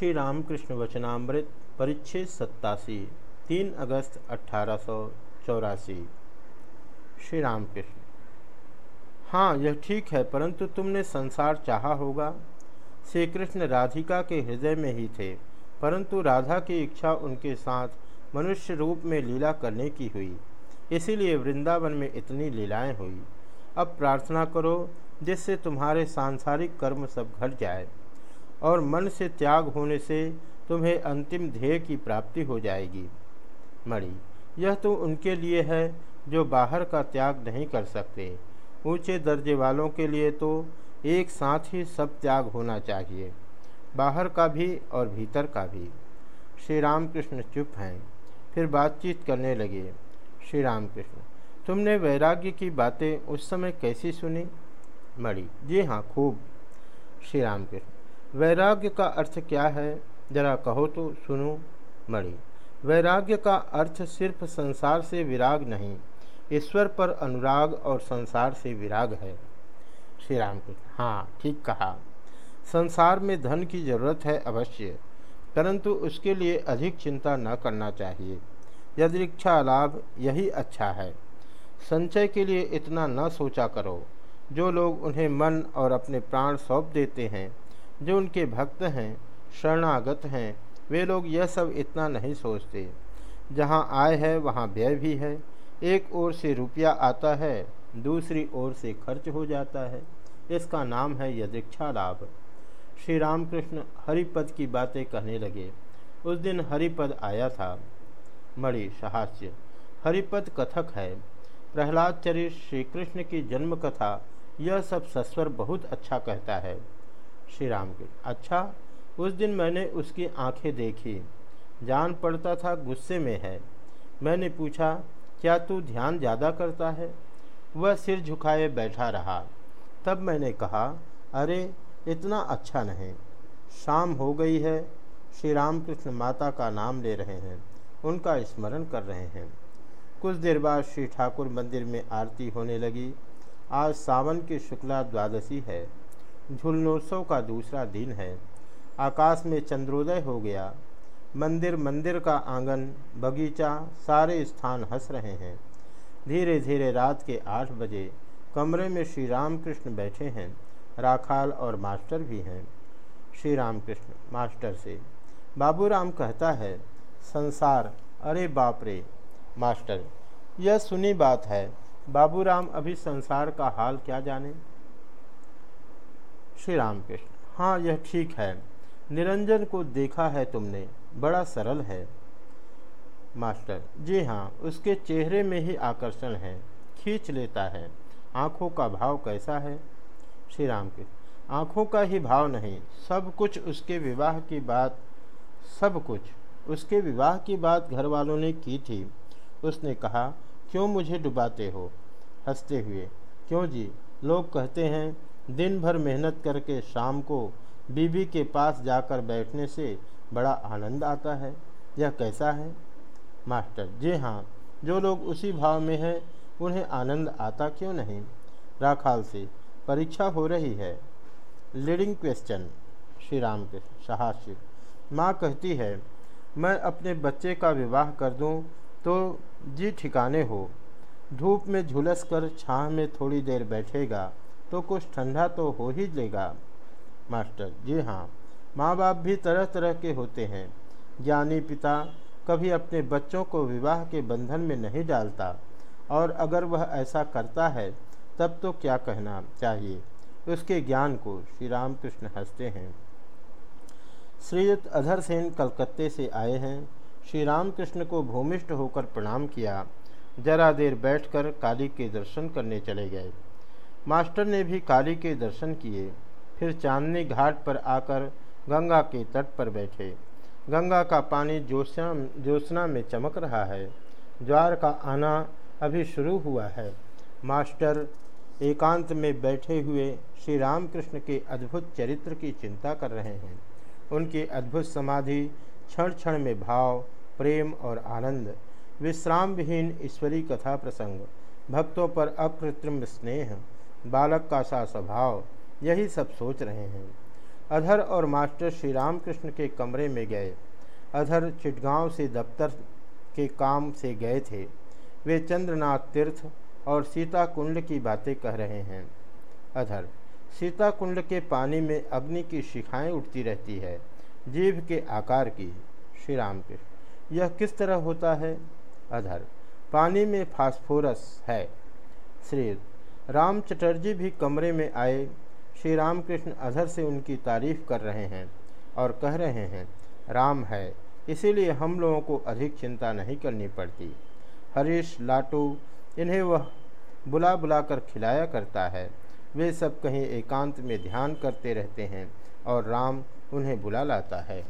श्री रामकृष्ण वचनामृत, परिच्छेद सत्तासी, तीन अगस्त अट्ठारह सौ चौरासी। श्री रामकृष्ण हाँ यह ठीक है, परंतु तुमने संसार चाहा होगा। श्री कृष्ण राधिका के हृदय में ही थे, परंतु राधा की इच्छा उनके साथ मनुष्य रूप में लीला करने की हुई, इसीलिए वृंदावन में इतनी लीलाएँ हुई। अब प्रार्थना करो, जिससे तुम्हारे सांसारिक कर्म सब घट जाए। और मन से त्याग होने से तुम्हें अंतिम ध्येय की प्राप्ति हो जाएगी। मणि, यह तो उनके लिए है जो बाहर का त्याग नहीं कर सकते। ऊँचे दर्जे वालों के लिए तो एक साथ ही सब त्याग होना चाहिए, बाहर का भी और भीतर का भी। श्री रामकृष्ण चुप हैं, फिर बातचीत करने लगे। श्री रामकृष्ण तुमने वैराग्य की बातें उस समय कैसी सुनी? मणि, जी हाँ खूब। श्री रामकृष्ण वैराग्य का अर्थ क्या है? जरा कहो तो सुनो, मणि। वैराग्य का अर्थ सिर्फ़ संसार से विराग नहीं, ईश्वर पर अनुराग और संसार से विराग है। श्री राम कृष्ण हाँ ठीक कहा। संसार में धन की ज़रूरत है अवश्य, परंतु उसके लिए अधिक चिंता न करना चाहिए। यदृक्षा लाभ यही अच्छा है। संचय के लिए इतना न सोचा करो। जो लोग उन्हें मन और अपने प्राण सौंप देते हैं जो उनके भक्त हैं, शरणागत हैं, वे लोग यह सब इतना नहीं सोचते। जहाँ आय है, वहाँ व्यय भी है। एक ओर से रुपया आता है, दूसरी ओर से खर्च हो जाता है। इसका नाम है यदीक्षा लाभ श्री रामकृष्ण हरिपद की बातें कहने लगे। उस दिन हरिपद आया था। मणि, सहास्य। हरिपद कथक है। प्रहलाद चरित श्री कृष्ण की जन्म कथा यह सब सस्वर बहुत अच्छा कहता है। श्री राम के। अच्छा उस दिन मैंने उसकी आँखें देखी। जान पड़ता था गुस्से में है। मैंने पूछा, क्या तू ध्यान ज़्यादा करता है? वह सिर झुकाए बैठा रहा। तब मैंने कहा, अरे, इतना अच्छा नहीं। शाम हो गई है। श्री रामकृष्ण माता का नाम ले रहे हैं। उनका स्मरण कर रहे हैं। कुछ देर बाद श्री ठाकुर मंदिर में आरती होने लगी। आज सावन की शुक्ला द्वादशी है। झुलनोत्सव का दूसरा दिन है। आकाश में चंद्रोदय हो गया। मंदिर मंदिर का आँगन, बगीचा, सारे स्थान हंस रहे हैं। धीरे धीरे रात के आठ बजे कमरे में श्री राम कृष्ण बैठे हैं। राखाल और मास्टर भी हैं। श्री राम कृष्ण मास्टर से, बाबूराम कहता है, संसार, अरे बाप रे! मास्टर, यह सुनी बात है। बाबूराम अभी संसार का हाल क्या जाने? श्री राम कृष्ण हाँ यह ठीक है। निरंजन को देखा है तुमने। बड़ा सरल है। मास्टर, जी हाँ उसके चेहरे में ही आकर्षण है। खींच लेता है। आँखों का भाव कैसा है? श्री राम कृष्ण आँखों का ही भाव नहीं। सब कुछ उसके विवाह की बात, सब कुछ उसके विवाह की बात घर वालों ने की थी। उसने कहा, क्यों मुझे डुबाते हो? हँसते हुए, क्यों जी? लोग कहते हैं दिन भर मेहनत करके शाम को बीबी के पास जाकर बैठने से बड़ा आनंद आता है। यह कैसा है? मास्टर, जी हाँ जो लोग उसी भाव में हैं, उन्हें आनंद आता क्यों नहीं? राखाल से, परीक्षा हो रही है। लीडिंग क्वेश्चन श्री राम के सहास्य। माँ कहती है, मैं अपने बच्चे का विवाह कर दूँ तो जी ठिकाने हो। धूप में झुलस कर छाँह में थोड़ी देर बैठेगा। तो कुछ ठंडा तो हो ही लेगा मास्टर, जी हाँ माँ बाप भी तरह तरह के होते हैं। ज्ञानी पिता कभी अपने बच्चों को विवाह के बंधन में नहीं डालता और अगर वह ऐसा करता है, तब तो क्या कहना चाहिए? उसके ज्ञान को श्री रामकृष्ण हँसते हैं। श्रीयुक्त अधर सेन कलकत्ते से आए हैं। श्री रामकृष्ण को भूमिष्ठ होकर प्रणाम किया। जरा देर बैठकर काली के दर्शन करने चले गए। मास्टर ने भी काली के दर्शन किए। फिर चांदनी घाट पर आकर गंगा के तट पर बैठे। गंगा का पानी ज्योत्सना ज्योत्सना में चमक रहा है। ज्वार का आना अभी शुरू हुआ है। मास्टर एकांत में बैठे हुए श्री रामकृष्ण के अद्भुत चरित्र की चिंता कर रहे हैं। उनकी अद्भुत समाधि क्षण क्षण में भाव, प्रेम और आनंद विश्राम विहीन ईश्वरी कथा प्रसंग, भक्तों पर अकृत्रिम स्नेह बालक का सा स्वभाव, यही सब सोच रहे हैं। अधर और मास्टर श्री रामकृष्ण के कमरे में गए। अधर चिटगांव से दफ्तर के काम से गए थे। वे चंद्रनाथ तीर्थ और सीता कुंड की बातें कह रहे हैं। अधर सीता कुंड के पानी में अग्नि की शिखाएँ उठती रहती है जीव के आकार की। श्री राम के यह किस तरह होता है? अधर, पानी में फास्फोरस है। श्री राम चटर्जी भी कमरे में आए, श्री रामकृष्ण अधर से उनकी तारीफ़ कर रहे हैं और कह रहे हैं, राम है, इसीलिए हम लोगों को अधिक चिंता नहीं करनी पड़ती। हरीश, लाटू, इन्हें वह बुला बुला कर खिलाया करता है। वे सब कहीं एकांत में ध्यान करते रहते हैं और राम उन्हें बुला लाता है।